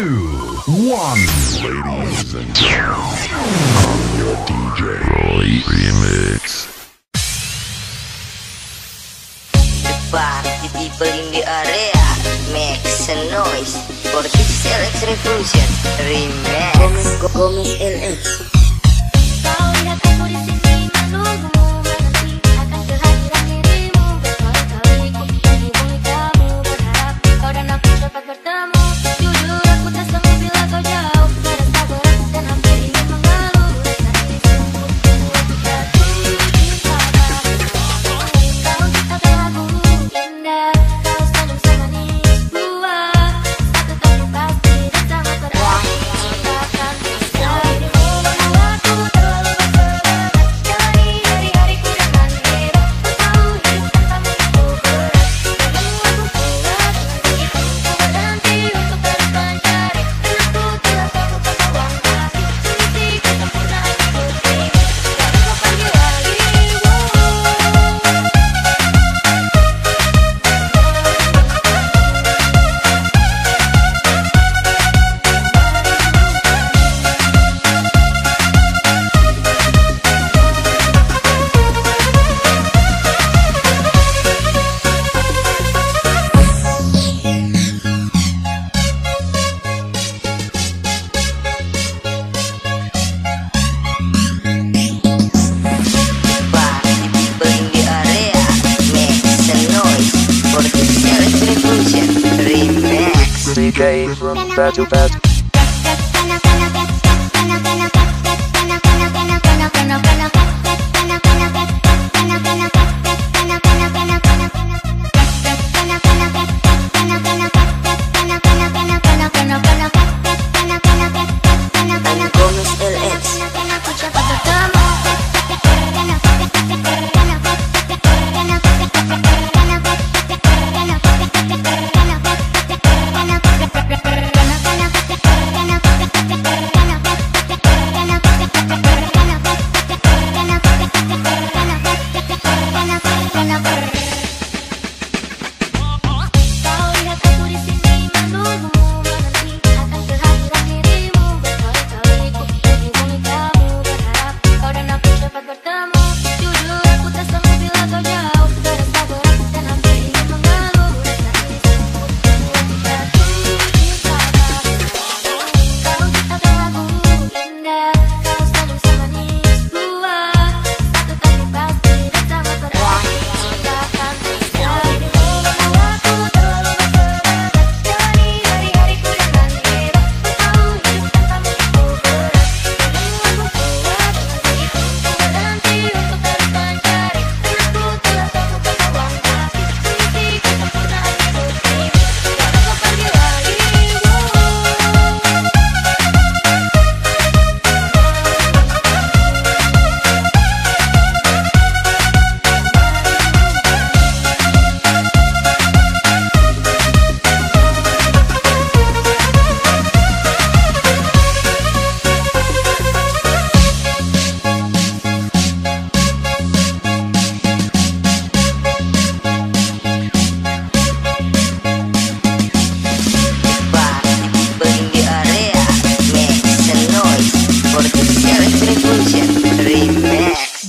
two, one. Ladies and gentlemen, I'm your DJ. Roy Remix. Party people in the area make some noise for this electric fusion remix. Gomez, Gomez LX. fat, too fat.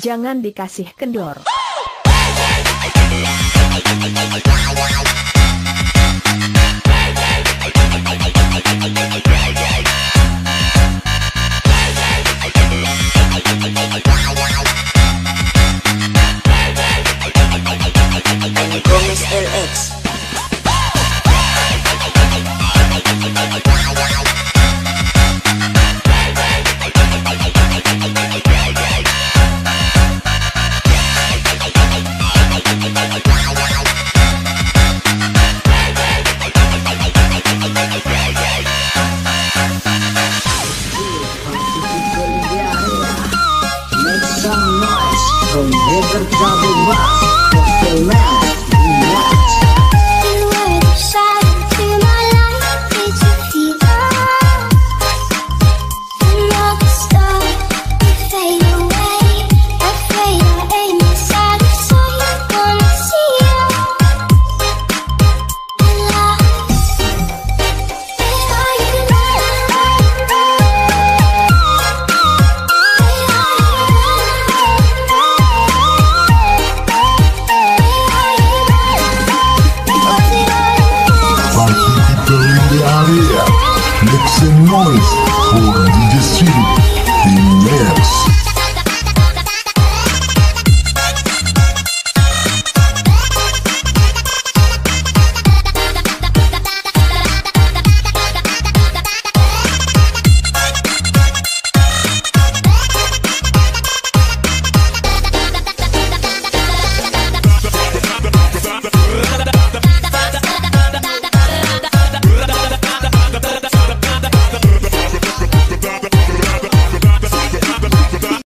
Jangan dikasih kendor. From every travel rock, just a man.